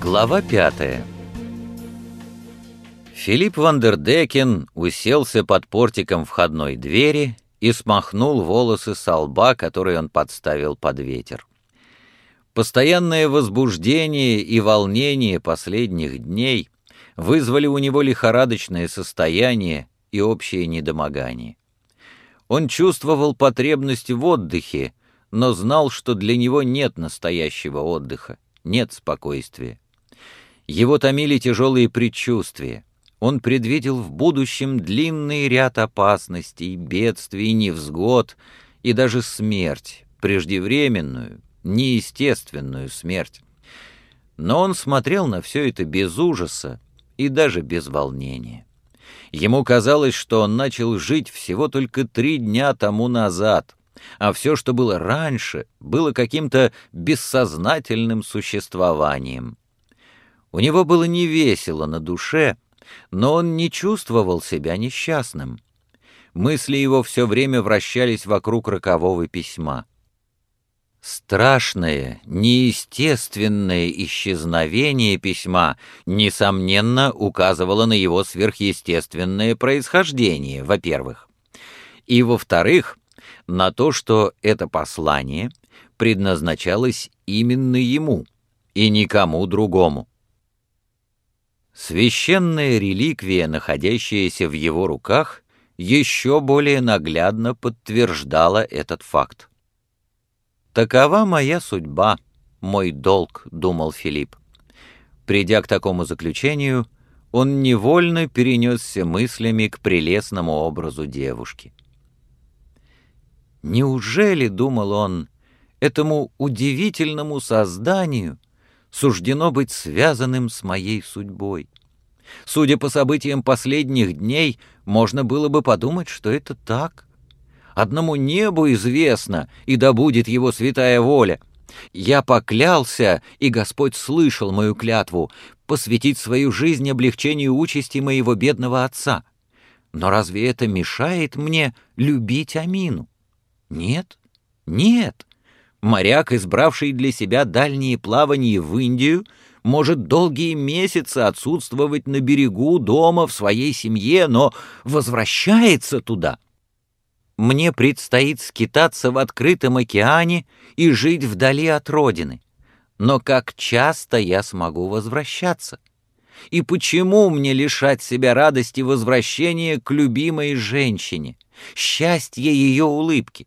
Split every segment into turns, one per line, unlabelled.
Глава пятая Филипп Вандердекен уселся под портиком входной двери и смахнул волосы со лба, которые он подставил под ветер. Постоянное возбуждение и волнение последних дней вызвали у него лихорадочное состояние и общее недомогание. Он чувствовал потребность в отдыхе, но знал, что для него нет настоящего отдыха, нет спокойствия. Его томили тяжелые предчувствия. Он предвидел в будущем длинный ряд опасностей, бедствий, невзгод и даже смерть, преждевременную, неестественную смерть. Но он смотрел на все это без ужаса и даже без волнения. Ему казалось, что он начал жить всего только три дня тому назад, а все, что было раньше, было каким-то бессознательным существованием. У него было невесело на душе, но он не чувствовал себя несчастным. Мысли его все время вращались вокруг рокового письма. Страшное, неестественное исчезновение письма, несомненно, указывало на его сверхъестественное происхождение, во-первых. И, во-вторых, на то, что это послание предназначалось именно ему и никому другому. Священная реликвия, находящаяся в его руках, еще более наглядно подтверждала этот факт. «Такова моя судьба, мой долг», — думал Филипп. Придя к такому заключению, он невольно перенесся мыслями к прелестному образу девушки. «Неужели, — думал он, — этому удивительному созданию суждено быть связанным с моей судьбой. Судя по событиям последних дней, можно было бы подумать, что это так. Одному небу известно, и да будет его святая воля. Я поклялся, и Господь слышал мою клятву, посвятить свою жизнь облегчению участи моего бедного отца. Но разве это мешает мне любить Амину? Нет, нет. Моряк, избравший для себя дальние плавания в Индию, может долгие месяцы отсутствовать на берегу дома в своей семье, но возвращается туда. Мне предстоит скитаться в открытом океане и жить вдали от родины. Но как часто я смогу возвращаться? И почему мне лишать себя радости возвращения к любимой женщине, счастья ее улыбки?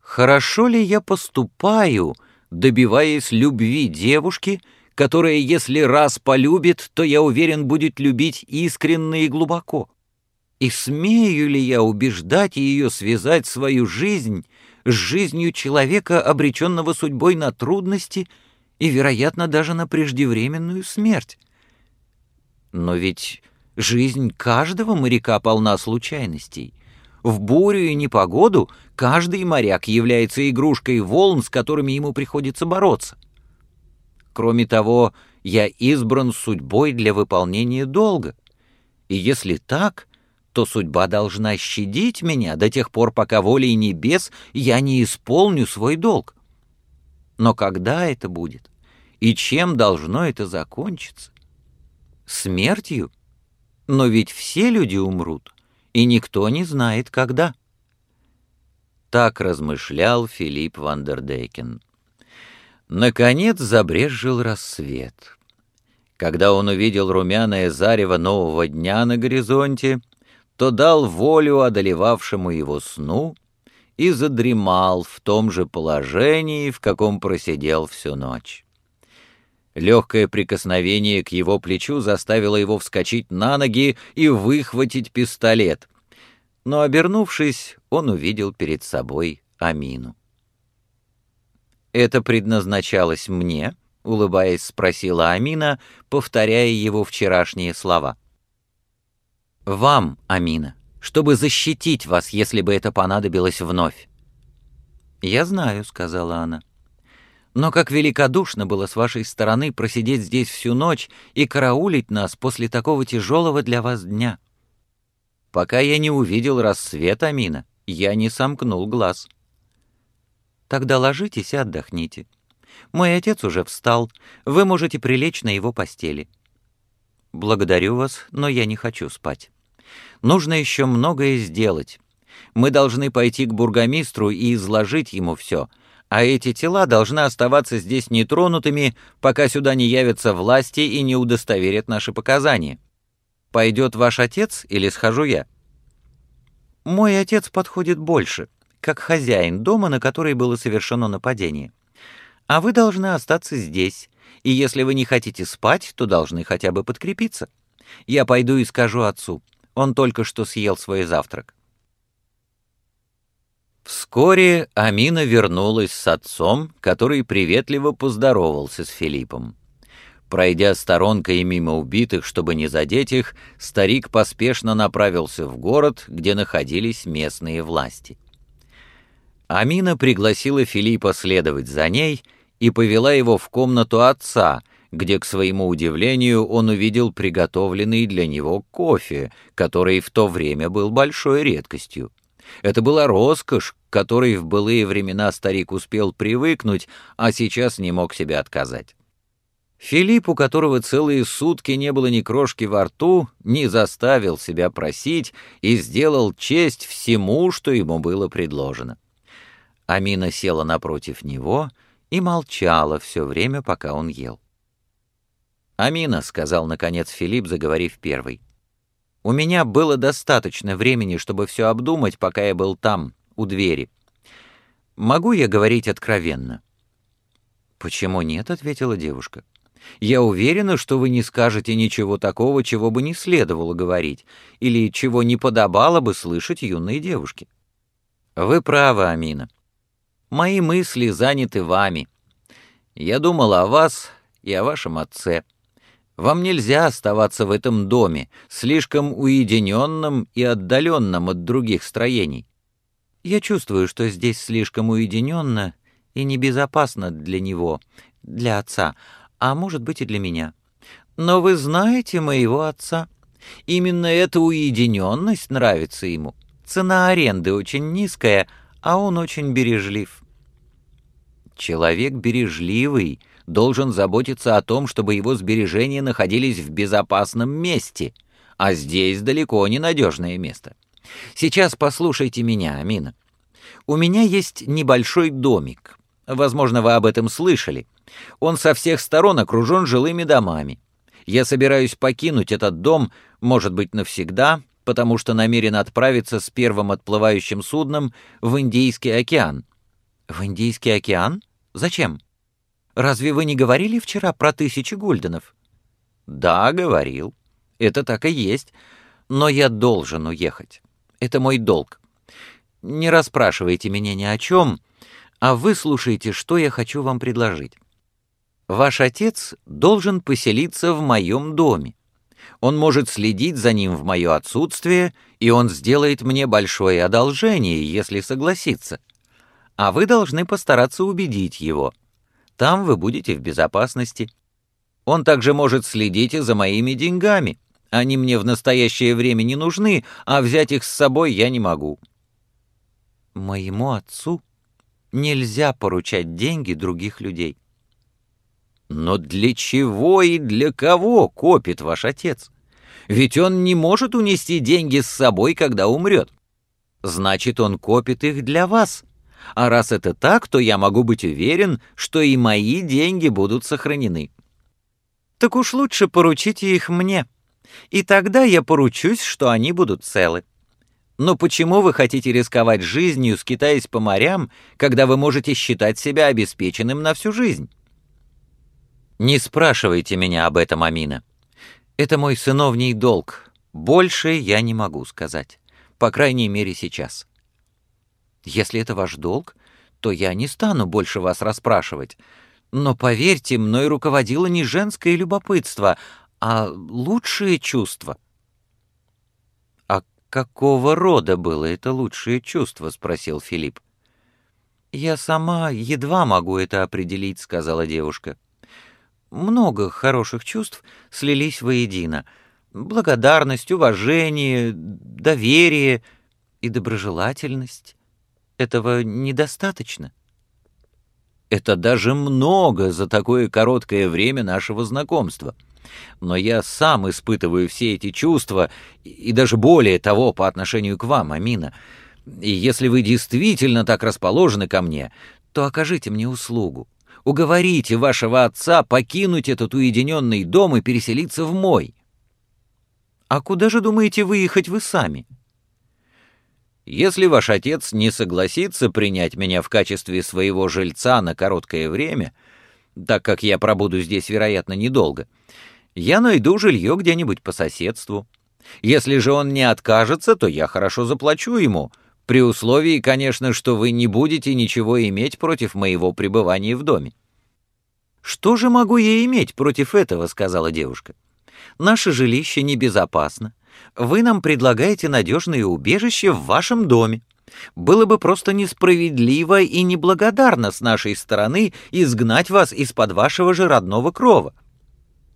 Хорошо ли я поступаю, добиваясь любви девушки, которая, если раз полюбит, то, я уверен, будет любить искренне и глубоко? И смею ли я убеждать ее связать свою жизнь с жизнью человека, обреченного судьбой на трудности и, вероятно, даже на преждевременную смерть? Но ведь жизнь каждого моряка полна случайностей — в бурю и непогоду каждый моряк является игрушкой волн, с которыми ему приходится бороться. Кроме того, я избран судьбой для выполнения долга. И если так, то судьба должна щадить меня до тех пор, пока волей небес я не исполню свой долг. Но когда это будет? И чем должно это закончиться? Смертью? Но ведь все люди умрут и никто не знает, когда. Так размышлял Филипп Вандердекен. Наконец забрезжил рассвет. Когда он увидел румяное зарево нового дня на горизонте, то дал волю одолевавшему его сну и задремал в том же положении, в каком просидел всю ночь. Легкое прикосновение к его плечу заставило его вскочить на ноги и выхватить пистолет. Но, обернувшись, он увидел перед собой Амину. «Это предназначалось мне?» — улыбаясь, спросила Амина, повторяя его вчерашние слова. «Вам, Амина, чтобы защитить вас, если бы это понадобилось вновь». «Я знаю», — сказала она. Но как великодушно было с вашей стороны просидеть здесь всю ночь и караулить нас после такого тяжелого для вас дня. Пока я не увидел рассвет Амина, я не сомкнул глаз.
Тогда ложитесь и отдохните. Мой отец уже встал, вы можете прилечь на его постели. Благодарю вас, но я не хочу спать. Нужно еще многое сделать. Мы должны пойти к бургомистру и изложить ему все, а эти тела должны оставаться здесь нетронутыми, пока сюда не явятся власти и не удостоверят наши показания. Пойдет ваш отец или схожу я? Мой отец подходит больше, как хозяин дома, на который было совершено нападение. А вы должны остаться здесь, и если вы не хотите спать, то должны хотя бы подкрепиться. Я пойду и скажу отцу. Он только что съел свой завтрак.
Вскоре Амина вернулась с отцом, который приветливо поздоровался с Филиппом. Пройдя сторонкой мимо убитых, чтобы не задеть их, старик поспешно направился в город, где находились местные власти. Амина пригласила Филиппа следовать за ней и повела его в комнату отца, где, к своему удивлению, он увидел приготовленный для него кофе, который в то время был большой редкостью. Это была роскошь, к которой в былые времена старик успел привыкнуть, а сейчас не мог себе отказать. Филипп, у которого целые сутки не было ни крошки во рту, не заставил себя просить и сделал честь всему, что ему было предложено. Амина села напротив него и молчала все время, пока он ел. «Амина», — сказал наконец Филипп, заговорив первый, — «у меня было достаточно времени, чтобы все обдумать, пока я был там, у двери. Могу я говорить откровенно?» «Почему нет?» — ответила девушка. «Я уверена, что вы не скажете ничего такого, чего бы не следовало говорить, или чего не подобало бы слышать юной девушке». «Вы правы, Амина. Мои мысли заняты вами. Я думал о вас и о вашем отце. Вам нельзя оставаться в этом доме, слишком уединенном и отдаленном от других строений.
Я чувствую, что здесь слишком уединенно и небезопасно для него, для отца, а может быть и для меня. Но вы знаете моего отца. Именно эта уединенность нравится ему. Цена аренды очень низкая, а он очень бережлив.
Человек бережливый должен заботиться о том, чтобы его сбережения находились в безопасном месте, а здесь далеко не надежное место. Сейчас послушайте меня, Амина. У меня есть небольшой домик. Возможно, вы об этом слышали. Он со всех сторон окружен жилыми домами. Я собираюсь покинуть этот дом, может быть, навсегда, потому что намерен отправиться с первым отплывающим судном в Индийский океан.
В Индийский океан? Зачем? Разве вы не говорили вчера про тысячи гульденов?
Да, говорил. Это так и есть. Но я должен уехать. Это мой долг. Не расспрашивайте меня ни о чем, а выслушайте, что я хочу вам предложить. Ваш отец должен поселиться в моем доме. Он может следить за ним в мое отсутствие, и он сделает мне большое одолжение, если согласится. А вы должны постараться убедить его. Там вы будете в безопасности. Он также может следить и за моими деньгами. Они мне в настоящее время не нужны, а взять их с собой я не могу.
Моему отцу нельзя поручать деньги других людей.
Но для чего и для кого копит ваш отец? Ведь он не может унести деньги с собой, когда умрет. Значит, он копит их для вас. А раз это так, то я могу быть уверен, что и мои деньги будут сохранены.
Так уж лучше поручите их мне. И тогда я поручусь, что они будут целы. Но почему вы хотите рисковать жизнью, скитаясь по морям, когда вы можете считать себя обеспеченным на всю жизнь?
Не спрашивайте меня об этом, Амина. Это мой сыновний долг. Больше я не могу сказать. По крайней мере, сейчас.
Если это ваш долг, то я не стану больше вас расспрашивать. Но поверьте, мной руководило не женское любопытство, а лучшее чувство.
«А какого рода было это лучшее чувство?» — спросил Филипп.
«Я сама едва могу это определить», — сказала девушка. «Много хороших чувств слились воедино, Благодарность, уважение, доверие и доброжелательность. Этого недостаточно.
Это даже много за такое короткое время нашего знакомства. Но я сам испытываю все эти чувства, и даже более того по отношению к вам, Амина. И если вы действительно так расположены ко мне, то окажите мне услугу. Уговорите вашего отца покинуть этот уединенный дом и переселиться в мой.
А куда же думаете выехать вы сами?
Если ваш отец не согласится принять меня в качестве своего жильца на короткое время, так как я пробуду здесь, вероятно, недолго, я найду жилье где-нибудь по соседству. Если же он не откажется, то я хорошо заплачу ему, при условии, конечно, что вы не будете ничего иметь против моего пребывания в доме.
«Что же могу я иметь против этого?» — сказала девушка. «Наше жилище небезопасно. Вы нам предлагаете надежное убежище в вашем доме. Было бы просто несправедливо и неблагодарно с нашей стороны изгнать вас из-под вашего же родного крова.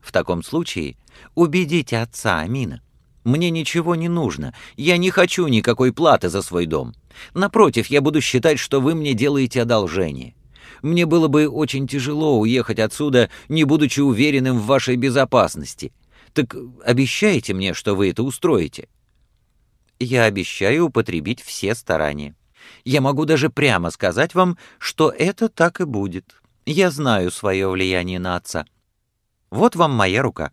В таком случае убедите отца Амина. Мне ничего не нужно, я не хочу никакой платы за свой дом. Напротив, я буду считать, что вы мне делаете одолжение. Мне было бы очень тяжело уехать отсюда, не будучи уверенным в вашей безопасности. Так обещайте мне, что вы это устроите. Я обещаю употребить все старания. Я могу даже прямо сказать вам, что это так и будет. Я знаю свое влияние на отца. Вот вам моя рука.